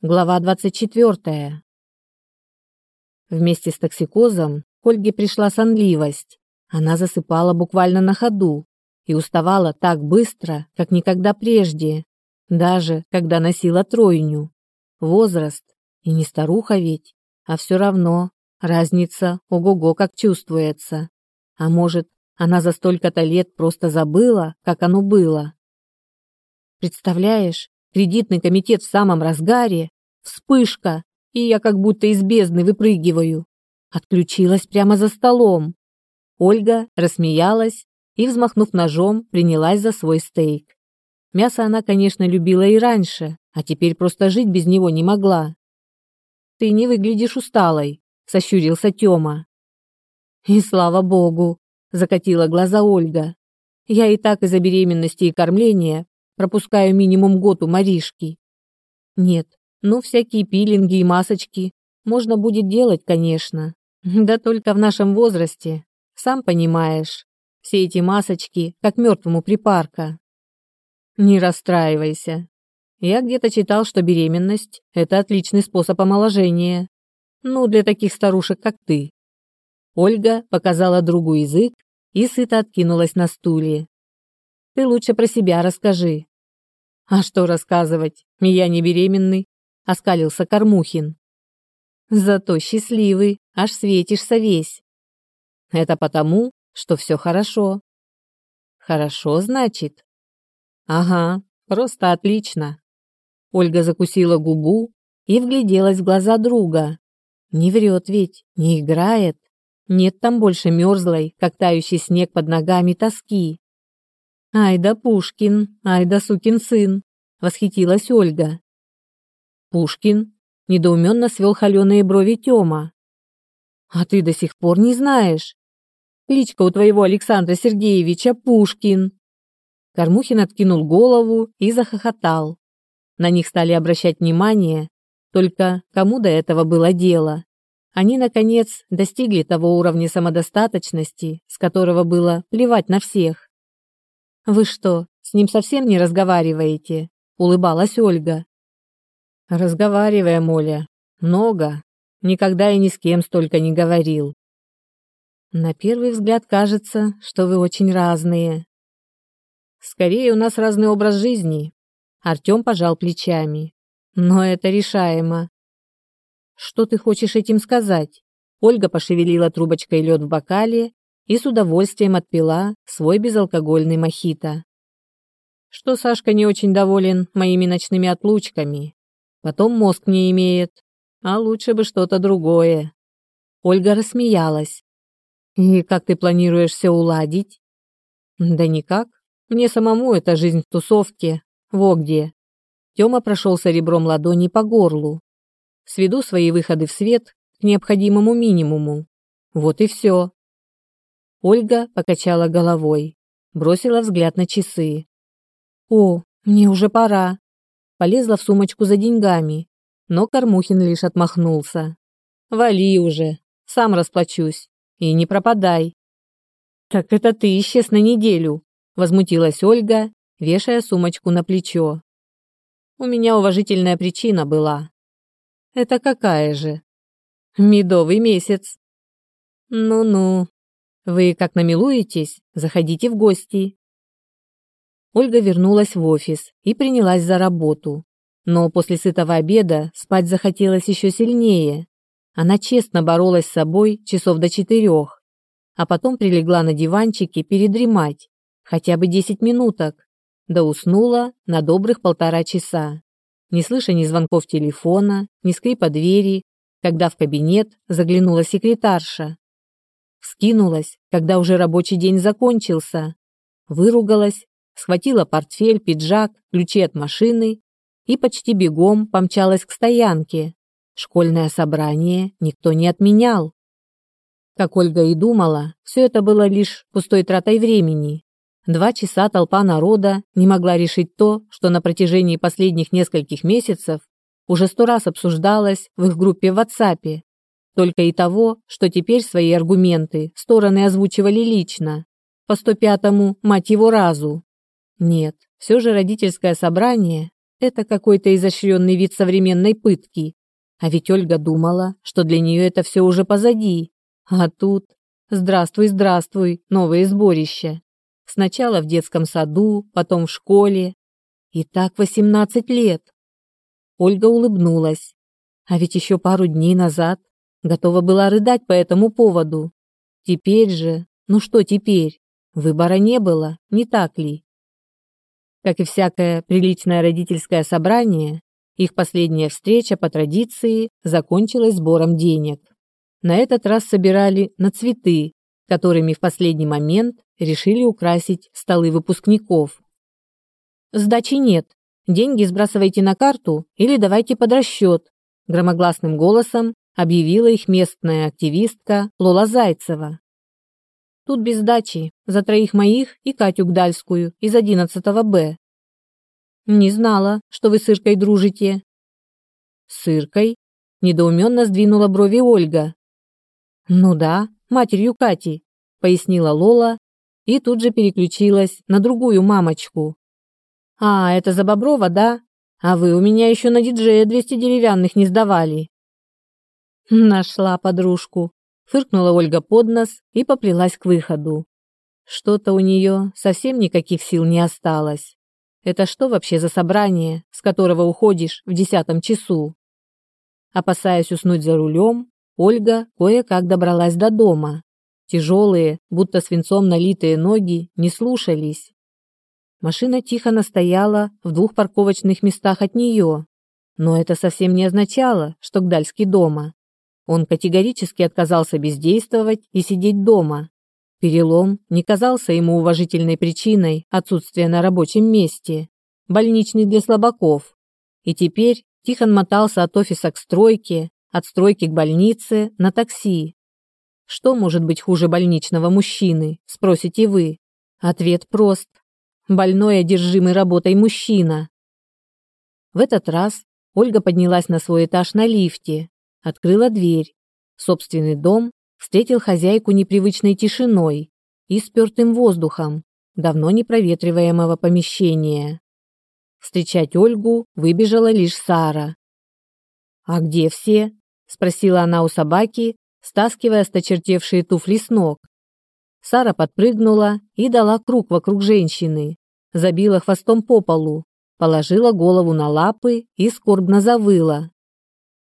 Глава 24. Вместе с токсикозом к Ольге пришла сонливость. Она засыпала буквально на ходу и уставала так быстро, как никогда прежде, даже когда носила тройню. Возраст, и не старуха ведь, а все равно разница ого-го как чувствуется. А может, она за столько-то лет просто забыла, как оно было. Представляешь, Кредитный комитет в самом разгаре. Вспышка, и я как будто из бездны выпрыгиваю. Отключилась прямо за столом. Ольга рассмеялась и, взмахнув ножом, принялась за свой стейк. Мясо она, конечно, любила и раньше, а теперь просто жить без него не могла. «Ты не выглядишь усталой», — сощурился Тёма. «И слава богу», — закатила глаза Ольга. «Я и так из-за беременности и кормления пропускаю минимум год у Маришки. Нет, ну всякие пилинги и масочки можно будет делать, конечно. Да только в нашем возрасте, сам понимаешь, все эти масочки как мертвому припарка. Не расстраивайся. Я где-то читал, что беременность – это отличный способ омоложения. Ну, для таких старушек, как ты. Ольга показала другу язык и сыто откинулась на стуле. Ты лучше про себя расскажи. А что рассказывать? Я не беременный, оскалился Кормухин. Зато счастливый, аж светишься весь. Это потому, что все хорошо. Хорошо, значит? Ага, просто отлично. Ольга закусила губу и вгляделась в глаза друга. Не врет ведь, не играет. Нет там больше мерзлой, как тающий снег под ногами тоски. «Ай да Пушкин, ай да сукин сын!» — восхитилась Ольга. «Пушкин?» — недоуменно свел холеные брови Тёма. «А ты до сих пор не знаешь? Кличка у твоего Александра Сергеевича Пушкин!» Кормухин откинул голову и захохотал. На них стали обращать внимание, только кому до этого было дело. Они, наконец, достигли того уровня самодостаточности, с которого было плевать на всех. Вы что, с ним совсем не разговариваете? улыбалась Ольга. Разговариваем, Оля. Много. Никогда и ни с кем столько не говорил. На первый взгляд кажется, что вы очень разные. Скорее, у нас разный образ жизни. Артём пожал плечами. Но это решаемо. Что ты хочешь этим сказать? Ольга пошевелила трубочкой лед в бокале и с удовольствием отпила свой безалкогольный мохито. Что Сашка не очень доволен моими ночными отлучками. Потом мозг не имеет, а лучше бы что-то другое. Ольга рассмеялась. И как ты планируешь все уладить? Да никак. Мне самому эта жизнь в тусовке. Во где. Тёма прошелся ребром ладони по горлу. Сведу свои выходы в свет к необходимому минимуму. Вот и все. Ольга покачала головой, бросила взгляд на часы. «О, мне уже пора!» Полезла в сумочку за деньгами, но Кормухин лишь отмахнулся. «Вали уже, сам расплачусь, и не пропадай!» «Так это ты исчез на неделю!» Возмутилась Ольга, вешая сумочку на плечо. «У меня уважительная причина была». «Это какая же?» «Медовый месяц». «Ну-ну, вы как намилуетесь, заходите в гости. Ольга вернулась в офис и принялась за работу. Но после сытого обеда спать захотелось еще сильнее. Она честно боролась с собой часов до четырех, а потом прилегла на диванчике передремать, хотя бы десять минуток, да уснула на добрых полтора часа, не слыша ни звонков телефона, ни скрипа двери, когда в кабинет заглянула секретарша. Вскинулась, когда уже рабочий день закончился. Выругалась, схватила портфель, пиджак, ключи от машины и почти бегом помчалась к стоянке. Школьное собрание никто не отменял. Как Ольга и думала, все это было лишь пустой тратой времени. Два часа толпа народа не могла решить то, что на протяжении последних нескольких месяцев уже сто раз обсуждалось в их группе в WhatsApp. Только и того, что теперь свои аргументы стороны озвучивали лично, по 105-му, мать его, разу. Нет, все же родительское собрание Это какой-то изощренный вид современной пытки. А ведь Ольга думала, что для нее это все уже позади. А тут... Здравствуй, здравствуй, новые сборища. Сначала в детском саду, потом в школе. И так 18 лет. Ольга улыбнулась. А ведь еще пару дней назад готова была рыдать по этому поводу. Теперь же, ну что теперь? Выбора не было, не так ли? Как и всякое приличное родительское собрание, их последняя встреча по традиции закончилась сбором денег. На этот раз собирали на цветы, которыми в последний момент решили украсить столы выпускников. «Сдачи нет. Деньги сбрасывайте на карту или давайте под расчет», громогласным голосом объявила их местная активистка Лола Зайцева. «Тут без сдачи, за троих моих и Катю Гдальскую из 11 Б». «Не знала, что вы с Иркой дружите». «С Иркой?» – недоуменно сдвинула брови Ольга, «Ну да, матерью Кати», — пояснила Лола и тут же переключилась на другую мамочку. «А, это за Боброва, да? А вы у меня еще на диджея 200 деревянных не сдавали». «Нашла подружку», — фыркнула Ольга под нос и поплелась к выходу. Что-то у нее совсем никаких сил не осталось. Это что вообще за собрание, с которого уходишь в десятом часу? Опасаясь уснуть за рулем, Ольга кое-как добралась до дома. Тяжелые, будто свинцом налитые ноги не слушались. Машина тихо настояла в двух парковочных местах от нее. Но это совсем не означало, что Гдальский дома. Он категорически отказался бездействовать и сидеть дома. Перелом не казался ему уважительной причиной отсутствия на рабочем месте. Больничный для слабаков. И теперь Тихон мотался от офиса к стройке, от стройки к больнице на такси. Что может быть хуже больничного мужчины, спросите вы? Ответ прост. Больной, одержимый работой мужчина. В этот раз Ольга поднялась на свой этаж на лифте, открыла дверь. Собственный дом встретил хозяйку непривычной тишиной и спертым воздухом давно непроветриваемого помещения. Встречать Ольгу выбежала лишь Сара. «А где все?» спросила она у собаки, стаскивая сточертевшие туфли с ног. Сара подпрыгнула и дала круг вокруг женщины, забила хвостом по полу, положила голову на лапы и скорбно завыла.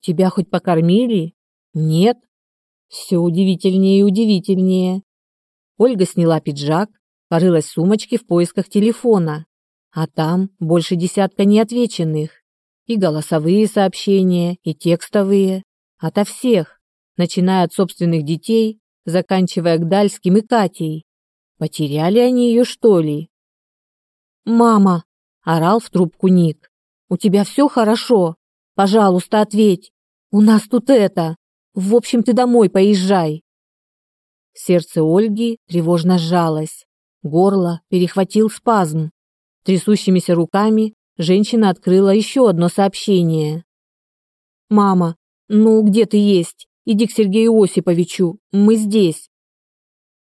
«Тебя хоть покормили?» «Нет». «Все удивительнее и удивительнее». Ольга сняла пиджак, порылась в сумочке в поисках телефона, а там больше десятка неотвеченных. И голосовые сообщения, и текстовые. Ото всех, начиная от собственных детей, заканчивая Гдальским и Катей. Потеряли они ее, что ли? «Мама!» – орал в трубку Ник. «У тебя все хорошо? Пожалуйста, ответь. У нас тут это. В общем, ты домой поезжай». Сердце Ольги тревожно сжалось. Горло перехватил спазм. Трясущимися руками женщина открыла еще одно сообщение. «Мама, «Ну, где ты есть? Иди к Сергею Осиповичу. Мы здесь».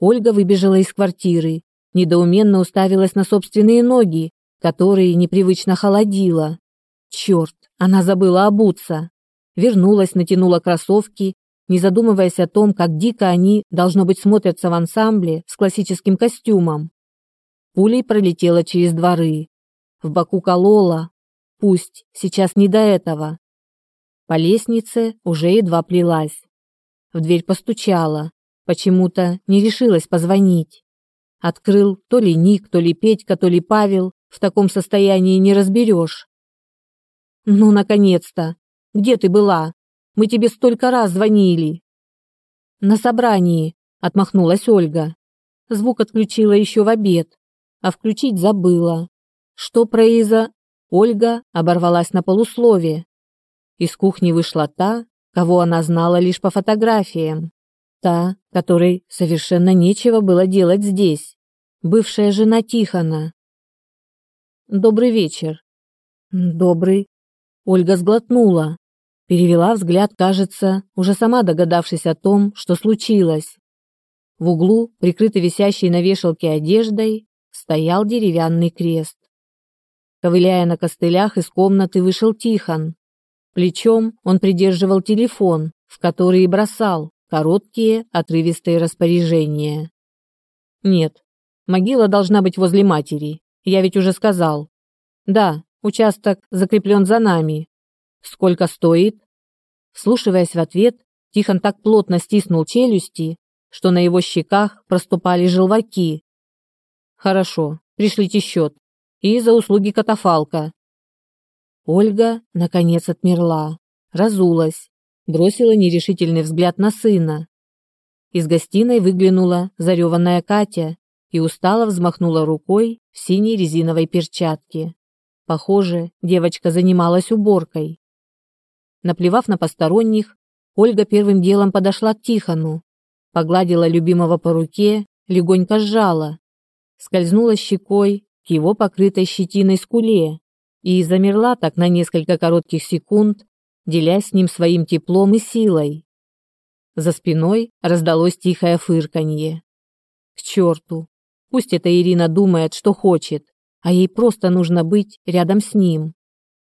Ольга выбежала из квартиры, недоуменно уставилась на собственные ноги, которые непривычно холодило. Черт, она забыла обуться. Вернулась, натянула кроссовки, не задумываясь о том, как дико они, должно быть, смотрятся в ансамбле с классическим костюмом. Пулей пролетела через дворы. В боку колола. Пусть, сейчас не до этого. По лестнице уже едва плелась. В дверь постучала. Почему-то не решилась позвонить. Открыл то ли Ник, то ли Петька, то ли Павел. В таком состоянии не разберешь. «Ну, наконец-то! Где ты была? Мы тебе столько раз звонили!» «На собрании», — отмахнулась Ольга. Звук отключила еще в обед, а включить забыла. Что произо... Ольга оборвалась на полусловие. Из кухни вышла та, кого она знала лишь по фотографиям. Та, которой совершенно нечего было делать здесь. Бывшая жена Тихона. «Добрый вечер». «Добрый». Ольга сглотнула. Перевела взгляд, кажется, уже сама догадавшись о том, что случилось. В углу, прикрытый висящей на вешалке одеждой, стоял деревянный крест. Ковыляя на костылях, из комнаты вышел Тихон. Плечом он придерживал телефон, в который и бросал короткие, отрывистые распоряжения. Нет, могила должна быть возле матери. Я ведь уже сказал. Да, участок закреплен за нами. Сколько стоит? Вслушиваясь в ответ, Тихон так плотно стиснул челюсти, что на его щеках проступали желваки. Хорошо, пришлите счет. И за услуги катафалка. Ольга, наконец, отмерла, разулась, бросила нерешительный взгляд на сына. Из гостиной выглянула зареванная Катя и устало взмахнула рукой в синей резиновой перчатке. Похоже, девочка занималась уборкой. Наплевав на посторонних, Ольга первым делом подошла к Тихону, погладила любимого по руке, легонько сжала, скользнула щекой к его покрытой щетиной скуле и замерла так на несколько коротких секунд, делясь с ним своим теплом и силой. За спиной раздалось тихое фырканье. К черту! Пусть эта Ирина думает, что хочет, а ей просто нужно быть рядом с ним.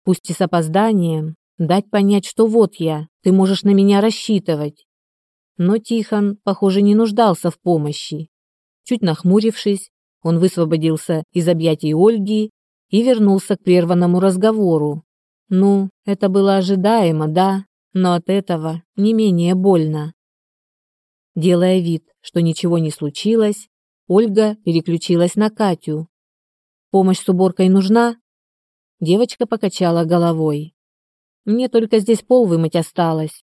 Пусть и с опозданием, дать понять, что вот я, ты можешь на меня рассчитывать. Но Тихон, похоже, не нуждался в помощи. Чуть нахмурившись, он высвободился из объятий Ольги и вернулся к прерванному разговору. Ну, это было ожидаемо, да, но от этого не менее больно. Делая вид, что ничего не случилось, Ольга переключилась на Катю. «Помощь с уборкой нужна?» Девочка покачала головой. «Мне только здесь пол вымыть осталось».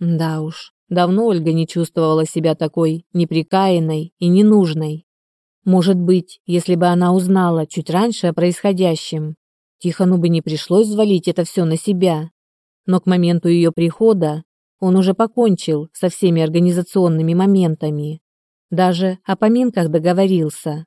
Да уж, давно Ольга не чувствовала себя такой неприкаянной и ненужной. Может быть, если бы она узнала чуть раньше о происходящем, Тихону бы не пришлось взвалить это все на себя. Но к моменту ее прихода он уже покончил со всеми организационными моментами. Даже о поминках договорился.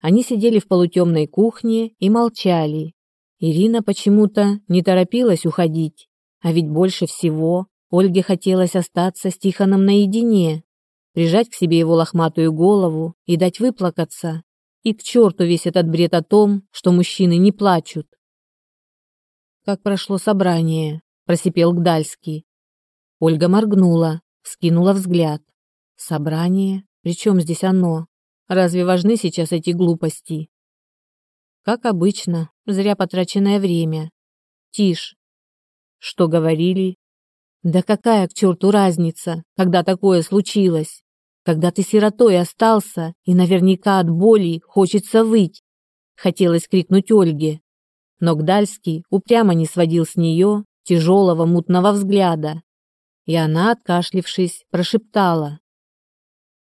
Они сидели в полутемной кухне и молчали. Ирина почему-то не торопилась уходить, а ведь больше всего Ольге хотелось остаться с Тихоном наедине прижать к себе его лохматую голову и дать выплакаться. И к черту весь этот бред о том, что мужчины не плачут. «Как прошло собрание?» – просипел Гдальский. Ольга моргнула, вскинула взгляд. «Собрание? Причем здесь оно? Разве важны сейчас эти глупости?» «Как обычно, зря потраченное время. Тишь. Что говорили?» Да какая к черту разница, когда такое случилось? Когда ты сиротой остался, и наверняка от боли хочется выть. Хотелось крикнуть Ольге. Но Гдальский упрямо не сводил с нее тяжелого мутного взгляда. И она, откашлившись, прошептала.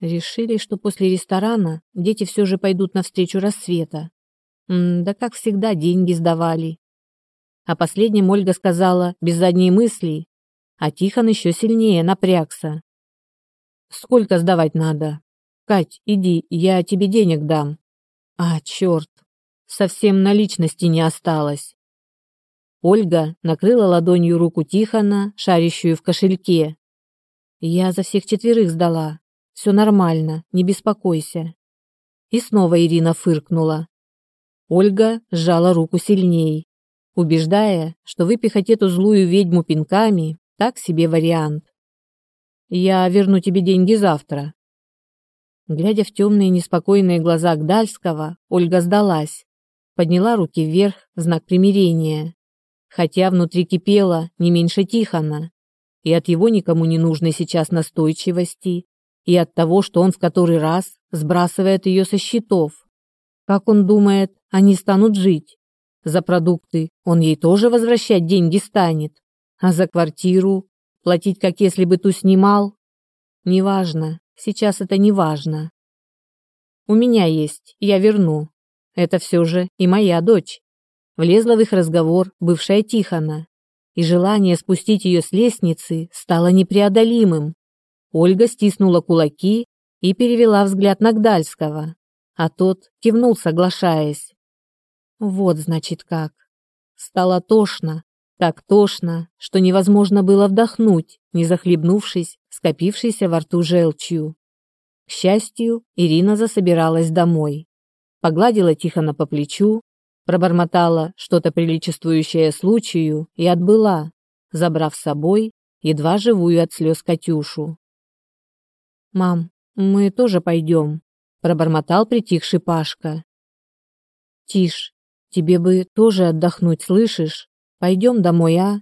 Решили, что после ресторана дети все же пойдут навстречу рассвета. М да как всегда деньги сдавали. А последним Ольга сказала, без задней мысли, а Тихон еще сильнее напрягся. «Сколько сдавать надо? Кать, иди, я тебе денег дам». «А, черт, совсем наличности не осталось». Ольга накрыла ладонью руку Тихона, шарящую в кошельке. «Я за всех четверых сдала. Все нормально, не беспокойся». И снова Ирина фыркнула. Ольга сжала руку сильней, убеждая, что выпихать эту злую ведьму пинками так себе вариант. Я верну тебе деньги завтра. Глядя в темные неспокойные глаза Гдальского, Ольга сдалась, подняла руки вверх в знак примирения, хотя внутри кипела не меньше Тихона, и от его никому не нужной сейчас настойчивости, и от того, что он в который раз сбрасывает ее со счетов. Как он думает, они станут жить? За продукты он ей тоже возвращать деньги станет. А за квартиру платить, как если бы ту снимал? Неважно, сейчас это не важно. У меня есть, я верну. Это все же и моя дочь. Влезла в их разговор бывшая Тихона, и желание спустить ее с лестницы стало непреодолимым. Ольга стиснула кулаки и перевела взгляд на Гдальского, а тот кивнул, соглашаясь. Вот, значит, как. Стало тошно, так тошно, что невозможно было вдохнуть, не захлебнувшись, скопившейся во рту желчью. К счастью, Ирина засобиралась домой. Погладила Тихона по плечу, пробормотала что-то приличествующее случаю и отбыла, забрав с собой едва живую от слез Катюшу. «Мам, мы тоже пойдем», — пробормотал притихший Пашка. «Тише, тебе бы тоже отдохнуть, слышишь? Пойдем домой, а?»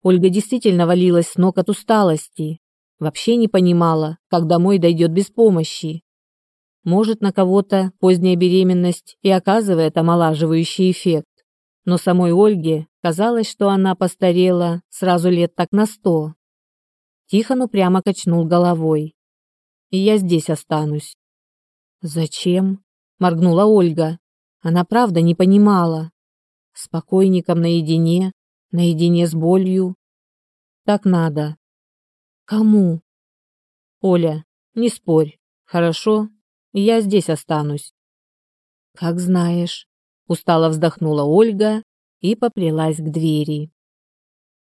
Ольга действительно валилась с ног от усталости. Вообще не понимала, как домой дойдет без помощи. Может, на кого-то поздняя беременность и оказывает омолаживающий эффект. Но самой Ольге казалось, что она постарела сразу лет так на сто. Тихон упрямо качнул головой. «И я здесь останусь». «Зачем?» – моргнула Ольга. Она правда не понимала. С наедине, наедине с болью. Так надо. Кому? Оля, не спорь, хорошо? Я здесь останусь. Как знаешь, устало вздохнула Ольга и поплелась к двери.